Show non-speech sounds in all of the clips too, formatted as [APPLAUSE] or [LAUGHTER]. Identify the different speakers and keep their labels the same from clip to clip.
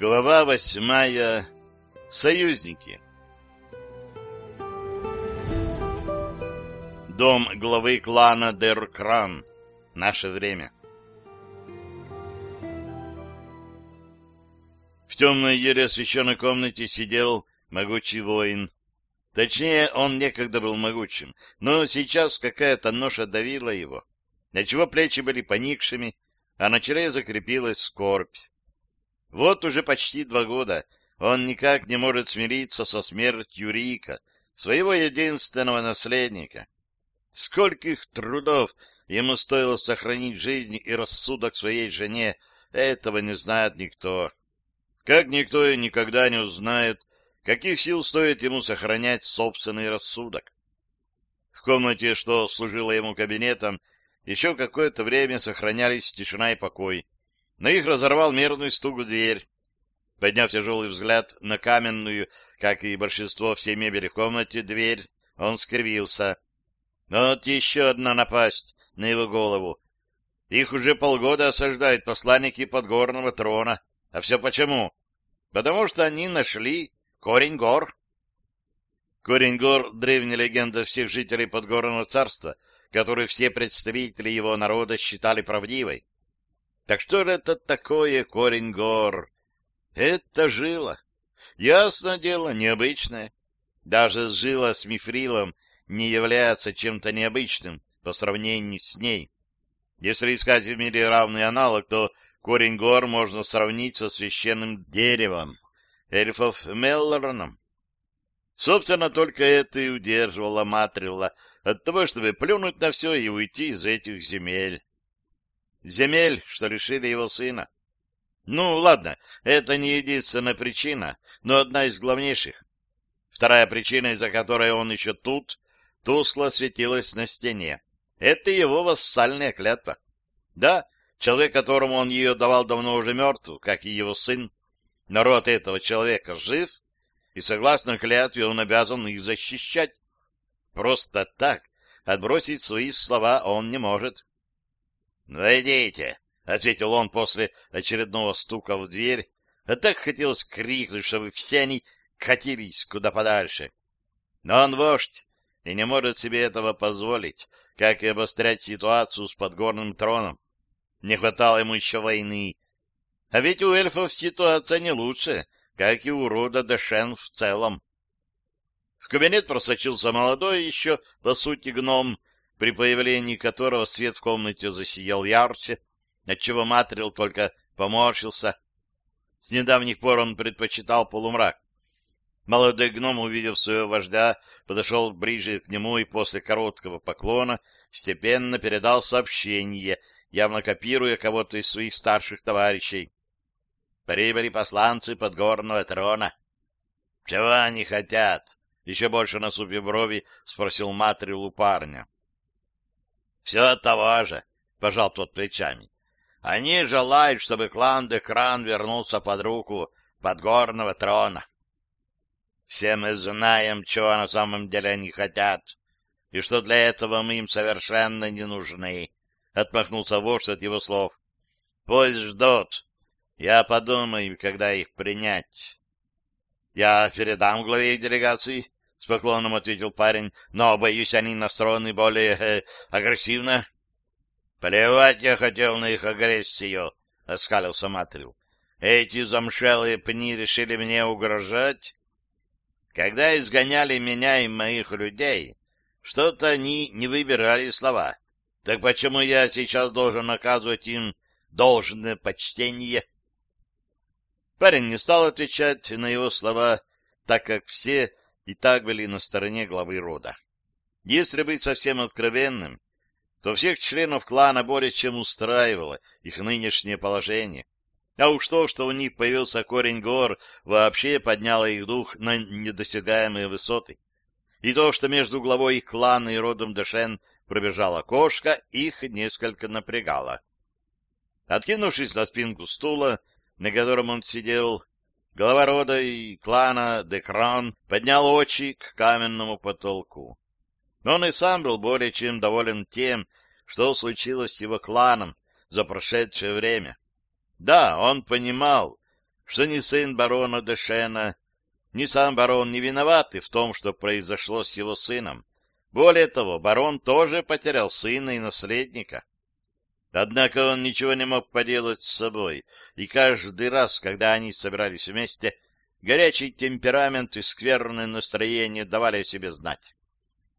Speaker 1: Глава восьмая. Союзники. Дом главы клана Деркран. Наше время. В темной еле освещенной комнате сидел могучий воин. Точнее, он некогда был могучим, но сейчас какая-то ноша давила его, отчего плечи были поникшими, а на челе закрепилась скорбь. Вот уже почти два года он никак не может смириться со смертью Рика, своего единственного наследника. Скольких трудов ему стоило сохранить жизнь и рассудок своей жене, этого не знает никто. Как никто и никогда не узнает, каких сил стоит ему сохранять собственный рассудок. В комнате, что служила ему кабинетом, еще какое-то время сохранялись тишина и покой но их разорвал мерный стук в дверь. Подняв тяжелый взгляд на каменную, как и большинство всей мебели в комнате, дверь, он скривился. Вот еще одна напасть на его голову. Их уже полгода осаждают посланники подгорного трона. А все почему? Потому что они нашли корень гор. Корень гор — древняя легенда всех жителей подгорного царства, которую все представители его народа считали правдивой. Так что же это такое корень гор? Это жила. Ясно дело, необычное. Даже жила с мифрилом не является чем-то необычным по сравнению с ней. Если искать в мире равный аналог, то корень гор можно сравнить со священным деревом, эльфов Меллороном. Собственно, только это и удерживало Матрила от того, чтобы плюнуть на все и уйти из этих земель земель, что лишили его сына. Ну, ладно, это не единственная причина, но одна из главнейших. Вторая причина, из-за которой он еще тут, тускло светилась на стене. Это его вассальная клятва. Да, человек, которому он ее давал, давно уже мертв, как и его сын. Народ этого человека жив, и, согласно клятве, он обязан их защищать. Просто так отбросить свои слова он не может. «Войдите!» — ответил он после очередного стука в дверь, а так хотелось крикнуть, чтобы все они катились куда подальше. Но он вождь и не может себе этого позволить, как и обострять ситуацию с подгорным троном. Не хватало ему еще войны. А ведь у эльфов ситуация не лучше, как и у рода Дэшен в целом. В кабинет просочился молодой еще, по сути, гном, при появлении которого свет в комнате засиял ярче, отчего Матрил только поморщился. С недавних пор он предпочитал полумрак. Молодой гном, увидев своего вождя, подошел ближе к нему и после короткого поклона степенно передал сообщение, явно копируя кого-то из своих старших товарищей. «Прибыли посланцы подгорного трона». «Чего они хотят?» — еще больше насупив брови, спросил Матрил у парня. Все от того же, — пожал тот плечами. Они желают, чтобы клан Декран вернулся под руку подгорного трона. Все мы знаем, чего на самом деле они хотят, и что для этого мы им совершенно не нужны, — отмахнулся вождь от его слов. — Пусть ждут. Я подумаю, когда их принять. — Я передам главе делегации, — с поклоном ответил парень, — но, боюсь, они настроены более э, агрессивно. — Плевать я хотел на их агрессию, — оскалился Матрил. — Эти замшелые пни решили мне угрожать. Когда изгоняли меня и моих людей, что-то они не выбирали слова. Так почему я сейчас должен оказывать им должное почтение? Парень не стал отвечать на его слова, так как все и так были на стороне главы рода. Если быть совсем откровенным, то всех членов клана более чем устраивало их нынешнее положение. А уж то, что у них появился корень гор, вообще подняло их дух на недосягаемые высоты. И то, что между главой их клана и родом Дэшен пробежала кошка, их несколько напрягало. Откинувшись на спинку стула, на котором он сидел, Глава рода и клана Декран поднял очи к каменному потолку. Он и сам был более чем доволен тем, что случилось с его кланом за прошедшее время. Да, он понимал, что ни сын барона Дешена, ни сам барон не виноваты в том, что произошло с его сыном. Более того, барон тоже потерял сына и наследника. Однако он ничего не мог поделать с собой, и каждый раз, когда они собирались вместе, горячий темперамент и скверное настроение давали о себе знать.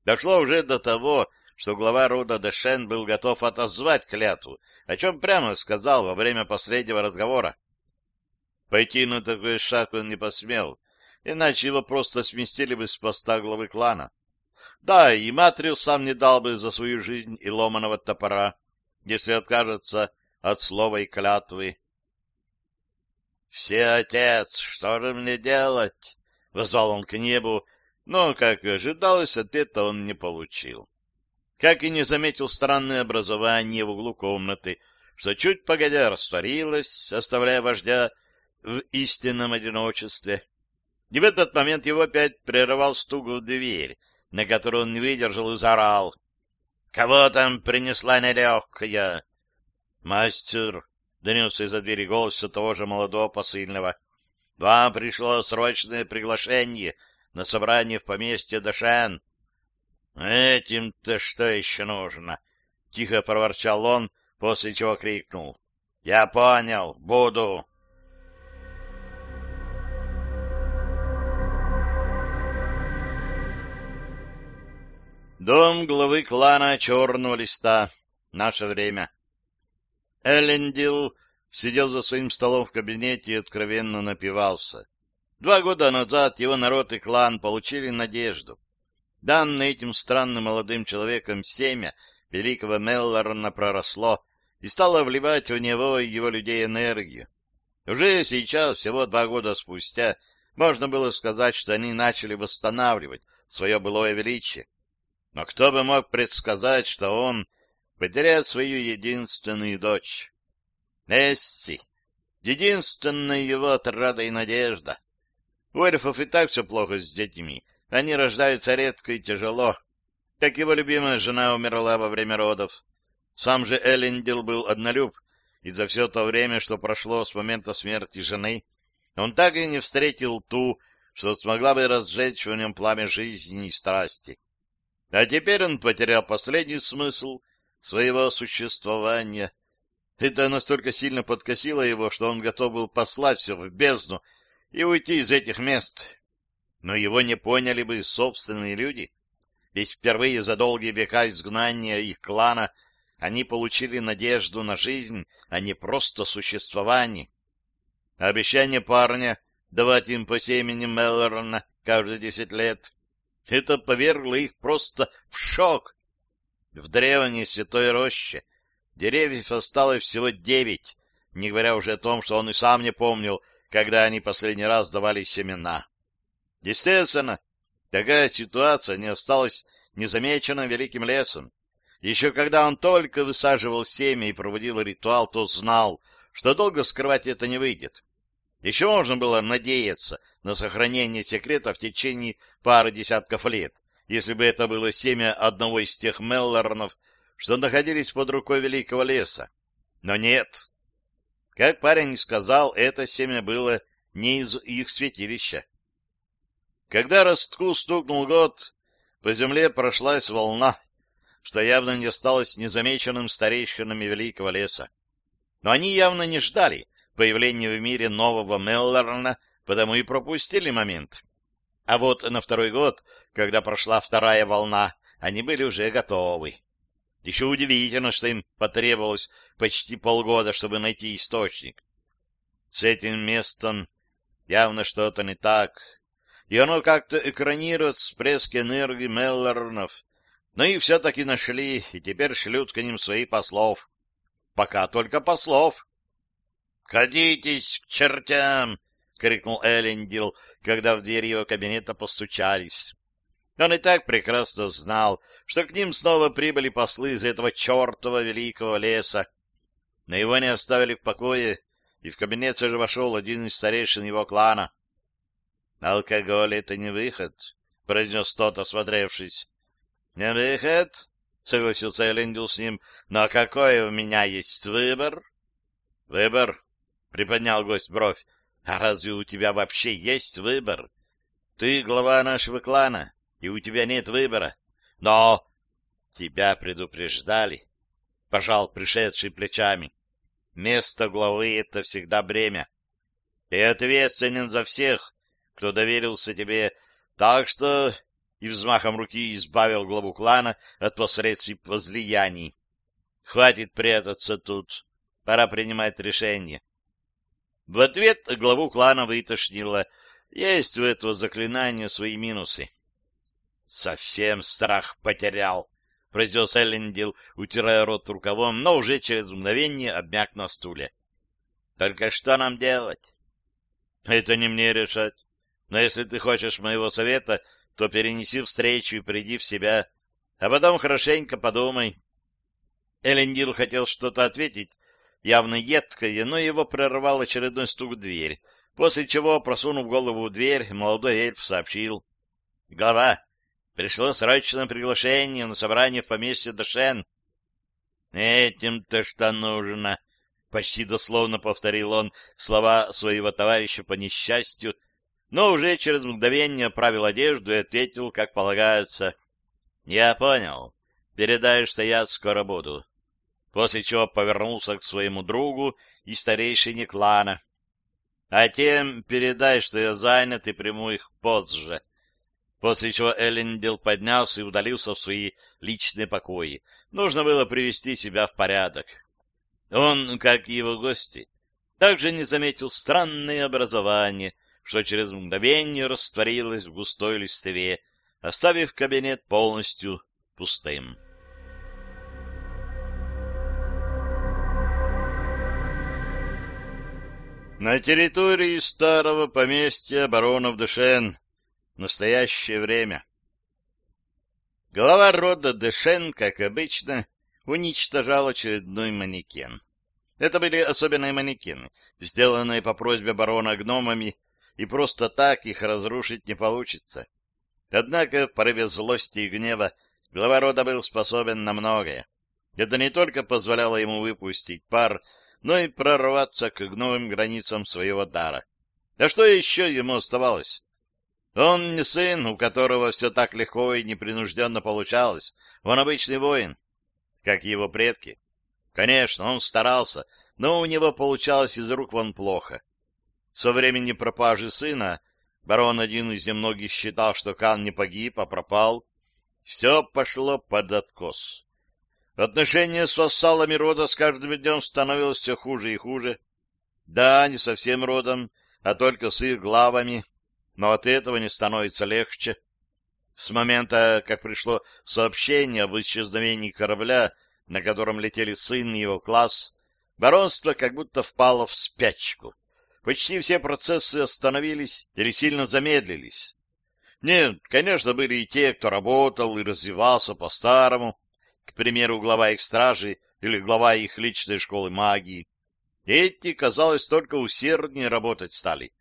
Speaker 1: Дошло уже до того, что глава рода Дэшен был готов отозвать клятву, о чем прямо сказал во время последнего разговора. Пойти на такой шаг он не посмел, иначе его просто сместили бы с поста главы клана. Да, и Матриус сам не дал бы за свою жизнь и ломаного топора, если откажется от слова и клятвы. — Все, отец, что же мне делать? — возвал он к небу, но, как и ожидалось, ответа он не получил. Как и не заметил странное образование в углу комнаты, что чуть погодя растворилось, оставляя вождя в истинном одиночестве. И в этот момент его опять прерывал стук в дверь, на которую он не выдержал и заорал. — Кого там принесла нелегкая? — Мастер, — донесся из-за двери голос того же молодого посыльного. — Вам пришло срочное приглашение на собрание в поместье Дашен. — Этим-то что еще нужно? — тихо проворчал он, после чего крикнул. — Я понял, буду. Дом главы клана Черного Листа. Наше время. Эллендил сидел за своим столом в кабинете и откровенно напивался. Два года назад его народ и клан получили надежду. Данное этим странным молодым человеком семя великого Меллорна проросло и стало вливать в него и его людей энергию. Уже сейчас, всего два года спустя, можно было сказать, что они начали восстанавливать свое былое величие. Но кто бы мог предсказать, что он потеряет свою единственную дочь? Эсси, единственная его отрада и надежда. У эльфов и так все плохо с детьми. Они рождаются редко и тяжело. Так его любимая жена умерла во время родов. Сам же Эллендил был однолюб, и за все то время, что прошло с момента смерти жены, он так и не встретил ту, что смогла бы разжечь в нем пламя жизни и страсти. А теперь он потерял последний смысл своего существования. Это настолько сильно подкосило его, что он готов был послать все в бездну и уйти из этих мест. Но его не поняли бы собственные люди. Ведь впервые за долгие века изгнания их клана они получили надежду на жизнь, а не просто существование. Обещание парня давать им по семени Меллорна каждые десять лет это повергло их просто в шок. В древней святой роще деревьев осталось всего девять, не говоря уже о том, что он и сам не помнил, когда они последний раз давали семена. Естественно, такая ситуация не осталась незамеченным великим лесом. Еще когда он только высаживал семя и проводил ритуал, то знал, что долго скрывать это не выйдет. Еще можно было надеяться на сохранение секрета в течение пары десятков лет, если бы это было семя одного из тех Меллорнов, что находились под рукой Великого Леса. Но нет. Как парень сказал, это семя было не из их святилища. Когда ростку стукнул год, по земле прошлась волна, что явно не осталось незамеченным старейшинами Великого Леса. Но они явно не ждали, появления в мире нового Меллорна, потому и пропустили момент. А вот на второй год, когда прошла вторая волна, они были уже готовы. Еще удивительно, что им потребовалось почти полгода, чтобы найти источник. С этим местом явно что-то не так, и оно как-то экранирует всплески энергии Меллорнов. Но их все-таки нашли, и теперь шлют к ним свои послов. Пока только послов. «Катитесь к чертям!» — крикнул Эллендил, когда в дверь его кабинета постучались. Он и так прекрасно знал, что к ним снова прибыли послы из этого чертова великого леса. Но его не оставили в покое, и в кабинет же вошел один из старейшин его клана. — Алкоголь — это не выход, — произнес тот, осмотревшись. — Не выход? — согласился Эллендил с ним. — Но какой у меня есть выбор? — Выбор? — приподнял гость бровь. — А разве у тебя вообще есть выбор? Ты глава нашего клана, и у тебя нет выбора. Но тебя предупреждали, — пожал пришедший плечами. Место главы — это всегда бремя. Ты ответственен за всех, кто доверился тебе, так что и взмахом руки избавил главу клана от посредств возлияний. Хватит прятаться тут, пора принимать решение. В ответ главу клана вытошнило. Есть у этого заклинания свои минусы. «Совсем страх потерял», — произнес Эллендил, утирая рот рукавом, но уже через мгновение обмяк на стуле. «Только что нам делать?» «Это не мне решать. Но если ты хочешь моего совета, то перенеси встречу и приди в себя, а потом хорошенько подумай. Элендил хотел что-то ответить, явно едкое, но его прервал очередной стук в дверь, после чего, просунув голову в дверь, молодой эльф сообщил. — Глава, пришло срочное приглашение на собрание в поместье Дашен. — Этим-то что нужно? — почти дословно повторил он слова своего товарища по несчастью, но уже через мгновение оправил одежду и ответил, как полагается. — Я понял. Передай, что я скоро буду. После чего повернулся к своему другу и старейшине клана. — А тем передай, что я занят и приму их позже. После чего Эллендил поднялся и удалился в свои личные покои. Нужно было привести себя в порядок. Он, как и его гости, также не заметил странное образование — что через мгновение растворилось в густой листве, оставив кабинет полностью пустым. На территории старого поместья баронов Дешен настоящее время. Глава рода Дешен, как обычно, уничтожал очередной манекен. Это были особенные манекены, сделанные по просьбе барона гномами и просто так их разрушить не получится. Однако в порыве злости и гнева глава рода был способен на многое. Это не только позволяло ему выпустить пар, но и прорваться к новым границам своего дара. А что еще ему оставалось? Он не сын, у которого все так легко и непринужденно получалось. Он обычный воин, как его предки. Конечно, он старался, но у него получалось из рук вон плохо. Со времени пропажи сына барон один из немногих считал, что Кан не погиб, а пропал. Все пошло под откос. Отношение с вассалами рода с каждым днем становилось все хуже и хуже. Да, не совсем родом, а только с их главами, но от этого не становится легче. С момента, как пришло сообщение об исчезновении корабля, на котором летели сын и его класс, баронство как будто впало в спячку почти все процессы остановились или сильно замедлились. Нет, конечно, были и те, кто работал и развивался по-старому, к примеру, глава их стражи или глава их личной школы магии. Эти, казалось, только усерднее работать стали.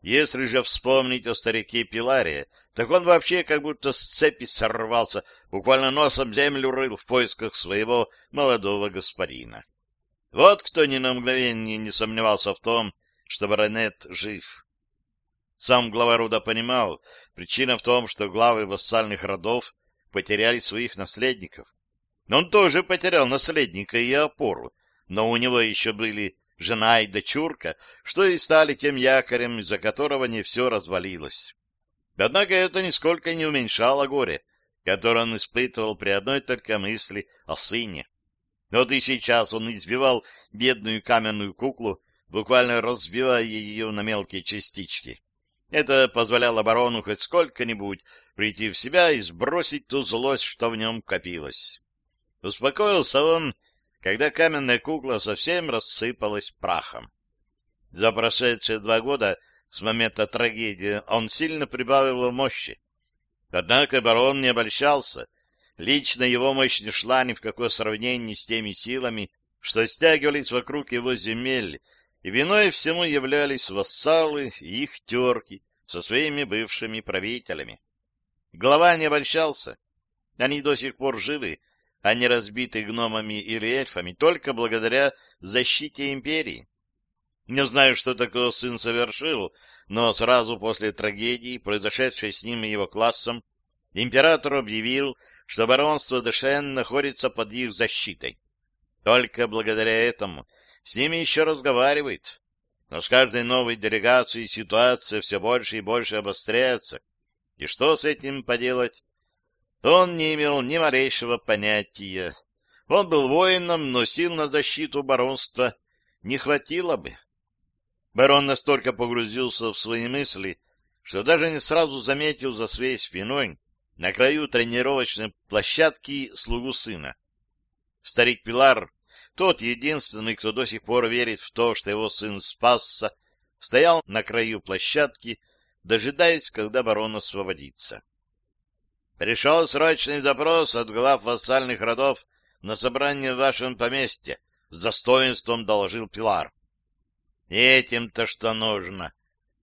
Speaker 1: Если же вспомнить о старике Пиларе, так он вообще как будто с цепи сорвался, буквально носом землю рыл в поисках своего молодого господина. Вот кто ни на мгновение не сомневался в том, что баронет жив. Сам глава рода понимал, причина в том, что главы вассальных родов потеряли своих наследников. Он тоже потерял наследника и опору, но у него еще были жена и дочурка, что и стали тем якорем, из-за которого не все развалилось. Однако это нисколько не уменьшало горе, которое он испытывал при одной только мысли о сыне. Вот и сейчас он избивал бедную каменную куклу, буквально разбивая ее на мелкие частички. Это позволяло барону хоть сколько-нибудь прийти в себя и сбросить ту злость, что в нем копилось. Успокоился он, когда каменная кукла совсем рассыпалась прахом. За прошедшие два года с момента трагедии он сильно прибавил мощи. Однако барон не обольщался. Лично его мощь не шла ни в какое сравнение с теми силами, что стягивались вокруг его земель и виной всему являлись вассалы и их терки со своими бывшими правителями. Глава не обольщался. Они до сих пор живы, а не разбиты гномами или эльфами только благодаря защите империи. Не знаю, что такое сын совершил, но сразу после трагедии, произошедшей с ним и его классом, император объявил, что баронство Дешен находится под их защитой. Только благодаря этому с ними еще разговаривает. Но с каждой новой делегацией ситуация все больше и больше обостряется. И что с этим поделать? Он не имел ни малейшего понятия. Он был воином, но сил на защиту баронства не хватило бы. Барон настолько погрузился в свои мысли, что даже не сразу заметил за своей спиной на краю тренировочной площадки слугу сына. Старик Пилар, тот единственный, кто до сих пор верит в то, что его сын спасся, стоял на краю площадки, дожидаясь, когда барон освободится. Пришел срочный запрос от глав вассальных родов на собрание в вашем поместье, с достоинством доложил Пилар. Этим-то что нужно.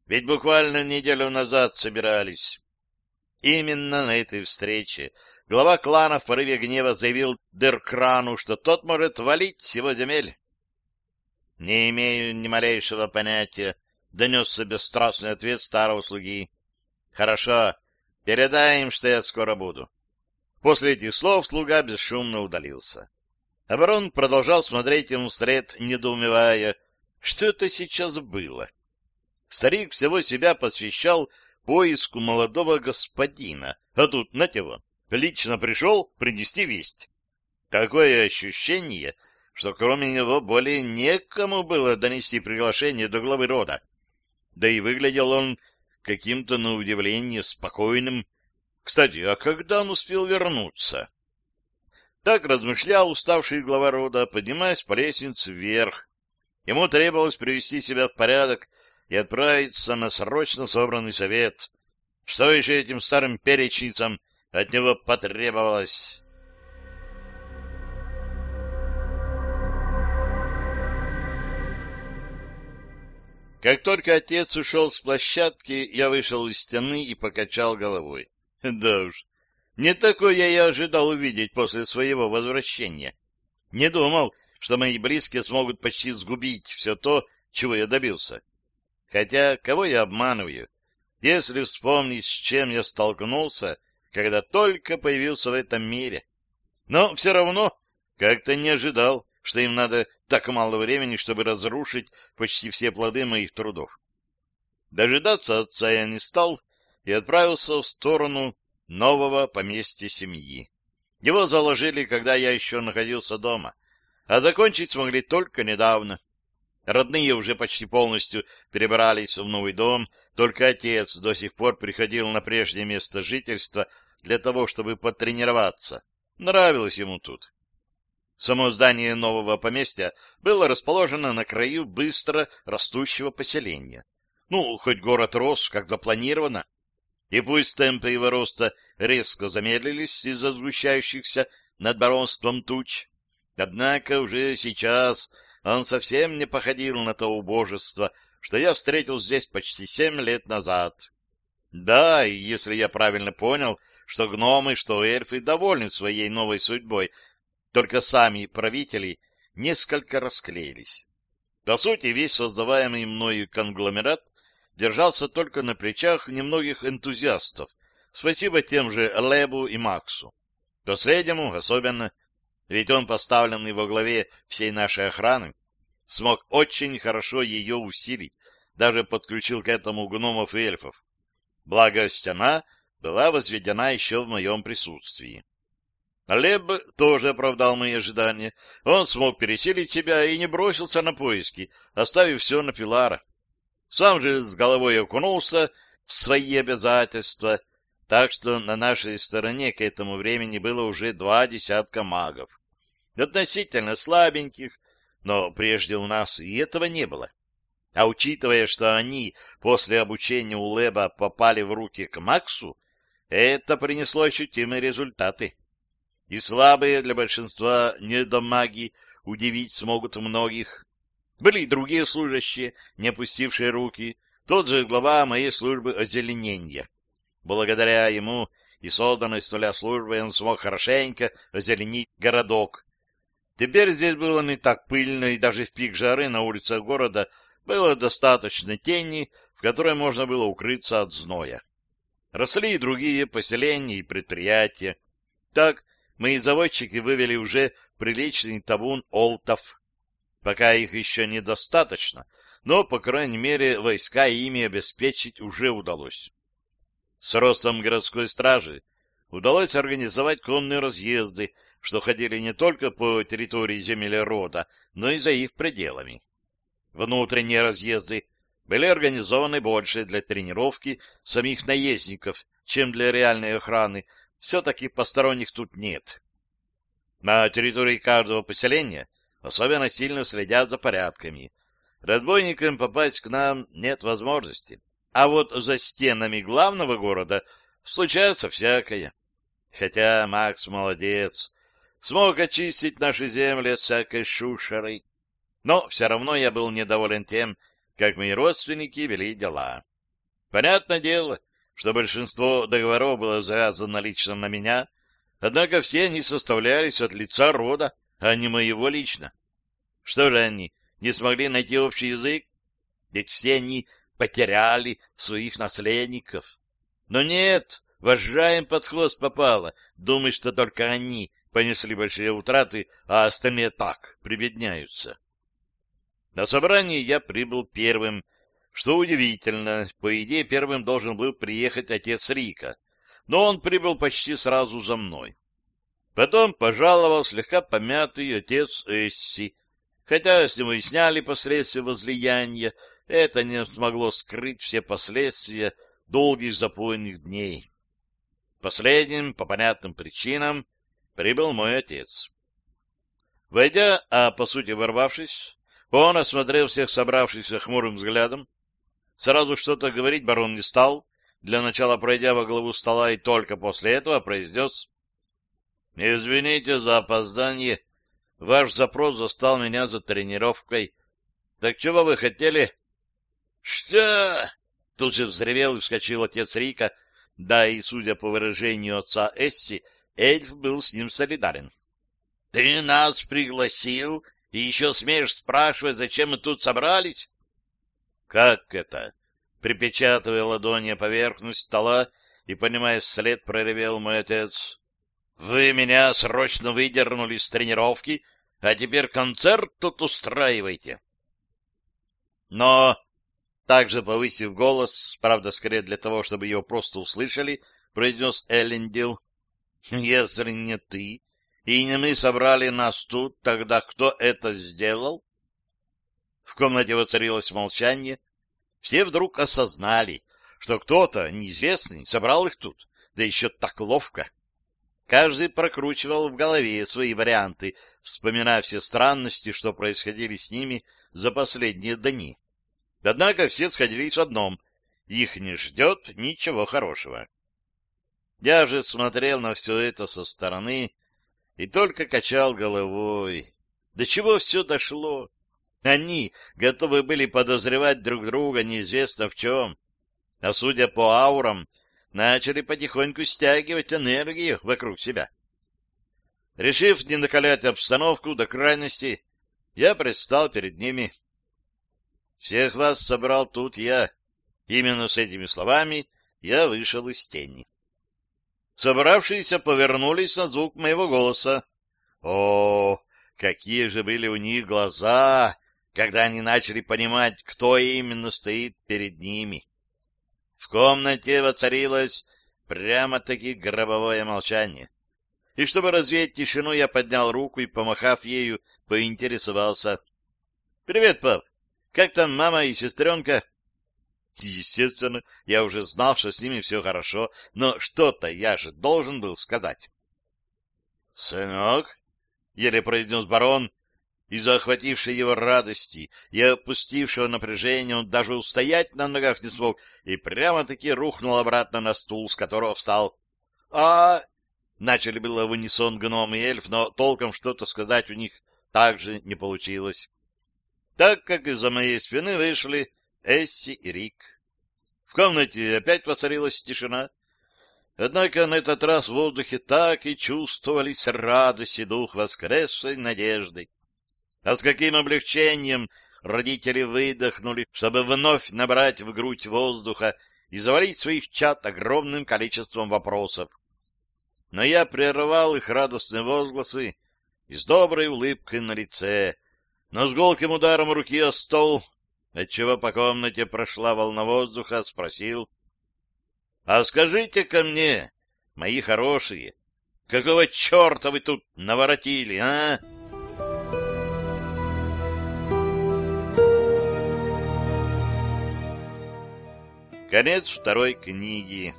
Speaker 1: Ведь буквально неделю назад собирались. Именно на этой встрече глава клана в порыве гнева заявил Деркрану, что тот может валить с его земель. — Не имею ни малейшего понятия, — донесся бесстрастный ответ старого слуги. — Хорошо, передай им, что я скоро буду. После этих слов слуга бесшумно удалился. Оборон продолжал смотреть ему вслед, недоумевая, что это сейчас было? Старик всего себя посвящал поиску молодого господина, а тут, на его, лично пришел принести весть. Такое ощущение, что кроме него более некому было донести приглашение до главы рода. Да и выглядел он каким-то, на удивление, спокойным. Кстати, а когда он успел вернуться? Так размышлял уставший глава рода, поднимаясь по лестнице вверх, Ему требовалось привести себя в порядок и отправиться на срочно собранный совет. Что еще этим старым перечницам от него потребовалось? Как только отец ушел с площадки, я вышел из стены и покачал головой. [LAUGHS] Да уж, не такой я ожидал увидеть после своего возвращения. Не думал, что мои близкие смогут почти сгубить все то, чего я добился. Хотя, кого я обманываю? Если вспомнить, с чем я столкнулся, когда только появился в этом мире. Но все равно как-то не ожидал, что им надо так мало времени, чтобы разрушить почти все плоды моих трудов. Дожидаться отца я не стал и отправился в сторону нового поместья семьи. Его заложили, когда я еще находился дома — а закончить смогли только недавно. Родные уже почти полностью перебрались в новый дом, только отец до сих пор приходил на прежнее место жительства для того, чтобы потренироваться. Нравилось ему тут. Само здание нового поместья было расположено на краю быстро растущего поселения. Ну, хоть город рос, как запланировано. И пусть темпы его роста резко замедлились из-за сгущающихся над баронством туч, Однако уже сейчас он совсем не походил на то убожество, что я встретил здесь почти семь лет назад. Да, и если я правильно понял, что гномы, что эльфы довольны своей новой судьбой, только сами правители несколько расклеились. По сути, весь создаваемый мною конгломерат держался только на плечах немногих энтузиастов, спасибо тем же Лебу и Максу. Последнему особенно — ведь он, поставленный во главе всей нашей охраны, смог очень хорошо ее усилить, даже подключил к этому гномов и эльфов. Благо, стена была возведена еще в моем присутствии. Леб тоже оправдал мои ожидания. Он смог пересилить себя и не бросился на поиски, оставив все на Пилара. Сам же с головой окунулся в свои обязательства — так что на нашей стороне к этому времени было уже два десятка магов. Относительно слабеньких, но прежде у нас и этого не было. А учитывая, что они после обучения у Леба попали в руки к Максу, это принесло ощутимые результаты. И слабые для большинства недомаги удивить смогут многих. Были и другие служащие, не опустившие руки, тот же глава моей службы озеленения. Благодаря ему и созданной с нуля службой он смог хорошенько озеленить городок. Теперь здесь было не так пыльно, и даже в пик жары на улицах города было достаточно тени, в которой можно было укрыться от зноя. Росли и другие поселения и предприятия. Так мои заводчики вывели уже приличный табун олтов. Пока их еще недостаточно, но, по крайней мере, войска ими обеспечить уже удалось. С ростом городской стражи удалось организовать конные разъезды, что ходили не только по территории земель рода, но и за их пределами. Внутренние разъезды были организованы больше для тренировки самих наездников, чем для реальной охраны. Все-таки посторонних тут нет. На территории каждого поселения особенно сильно следят за порядками. Разбойникам попасть к нам нет возможности. А вот за стенами главного города случается всякое. Хотя Макс молодец, смог очистить наши земли от всякой шушеры. Но все равно я был недоволен тем, как мои родственники вели дела. Понятное дело, что большинство договоров было завязано лично на меня, однако все они составлялись от лица рода, а не моего лично. Что же они, не смогли найти общий язык? Ведь все они потеряли своих наследников. Но нет, вожжа им под хвост попало, думают, что только они понесли большие утраты, а остальные так прибедняются. На собрании я прибыл первым, что удивительно, по идее первым должен был приехать отец Рика, но он прибыл почти сразу за мной. Потом пожаловал слегка помятый отец Эсси, хотя с него и сняли последствия возлияния, это не смогло скрыть все последствия долгих запойных дней. Последним, по понятным причинам, прибыл мой отец. Войдя, а по сути ворвавшись, он осмотрел всех собравшихся хмурым взглядом. Сразу что-то говорить барон не стал, для начала пройдя во главу стола, и только после этого произнес «Извините за опоздание. Ваш запрос застал меня за тренировкой. Так чего вы хотели?» «Что?» — тут же взревел и вскочил отец Рика, да и, судя по выражению отца Эсси, эльф был с ним солидарен. — Ты нас пригласил и еще смеешь спрашивать, зачем мы тут собрались? — Как это? Припечатывая ладони поверхность стола и, понимая след, проревел мой отец. — Вы меня срочно выдернули с тренировки, а теперь концерт тут устраиваете. Но, также повысив голос, правда, скорее для того, чтобы его просто услышали, произнес Эллендил, — Если не ты, и не мы собрали нас тут, тогда кто это сделал? В комнате воцарилось молчание. Все вдруг осознали, что кто-то неизвестный собрал их тут, да еще так ловко. Каждый прокручивал в голове свои варианты, вспоминая все странности, что происходили с ними за последние дни. Однако все сходились в одном — их не ждет ничего хорошего. Я же смотрел на все это со стороны и только качал головой. До чего все дошло? Они готовы были подозревать друг друга неизвестно в чем, а судя по аурам, начали потихоньку стягивать энергию вокруг себя. Решив не накалять обстановку до крайности, я предстал перед ними. Всех вас собрал тут я. Именно с этими словами я вышел из тени. Собравшиеся повернулись на звук моего голоса. О, какие же были у них глаза, когда они начали понимать, кто именно стоит перед ними. В комнате воцарилось прямо-таки гробовое молчание. И чтобы развеять тишину, я поднял руку и, помахав ею, поинтересовался. — Привет, пап! Как там мама и сестренка? [LAUGHS] — Естественно, я уже знал, что с ними все хорошо, но что-то я же должен был сказать. — Сынок, — еле произнес барон, из-за охватившей его радости и опустившего напряжения он даже устоять на ногах не смог и прямо-таки рухнул обратно на стул, с которого встал. — А... — начали было в унисон гном и эльф, но толком что-то сказать у них также не получилось, так как из-за моей спины вышли Эсси и Рик. В комнате опять воцарилась тишина. Однако на этот раз в воздухе так и чувствовались радость и дух воскресшей надежды. А с каким облегчением родители выдохнули, чтобы вновь набрать в грудь воздуха и завалить своих чат огромным количеством вопросов. Но я прервал их радостные возгласы и с доброй улыбкой на лице, но с голким ударом руки о стол, отчего по комнате прошла волна воздуха, спросил. — А скажите-ка мне, мои хорошие, какого черта вы тут наворотили, а? Конец второй книги.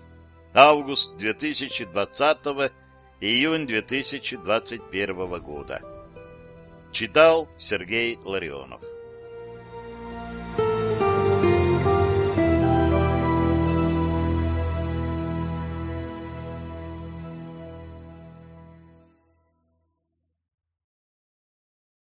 Speaker 1: Август 2020 июнь 2021 года. Читал Сергей Ларионов.